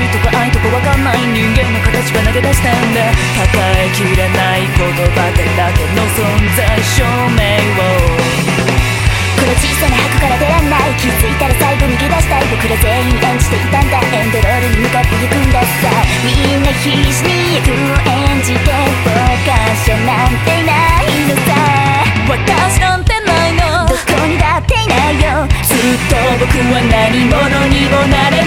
しとか愛とかわかんない人間の形が投げ出したんだ抱えきれない言葉でだけの存在証明をこの小さな箱から出らんない気づいたら最後逃げ出したい僕ら全員演じていたんだエンドロールに向かって行くんださみんな必死に行く演じてぼかしゃなんてないのさ私なんてないの。どこにだっていないよ。ずっと僕は何者にもなれ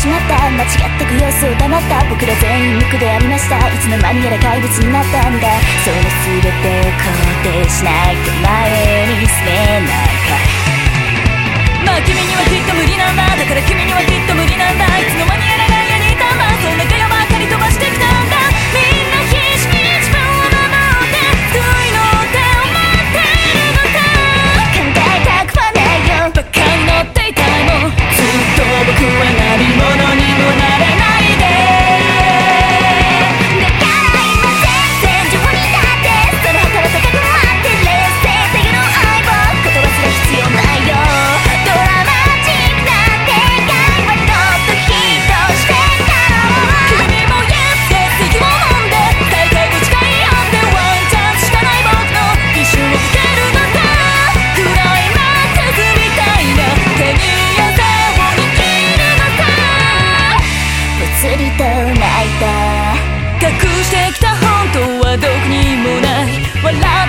しまった。間違ってく様子を黙った。僕ら全員無垢でありました。いつの間にやら怪物になったんだ。その全てをどにもない笑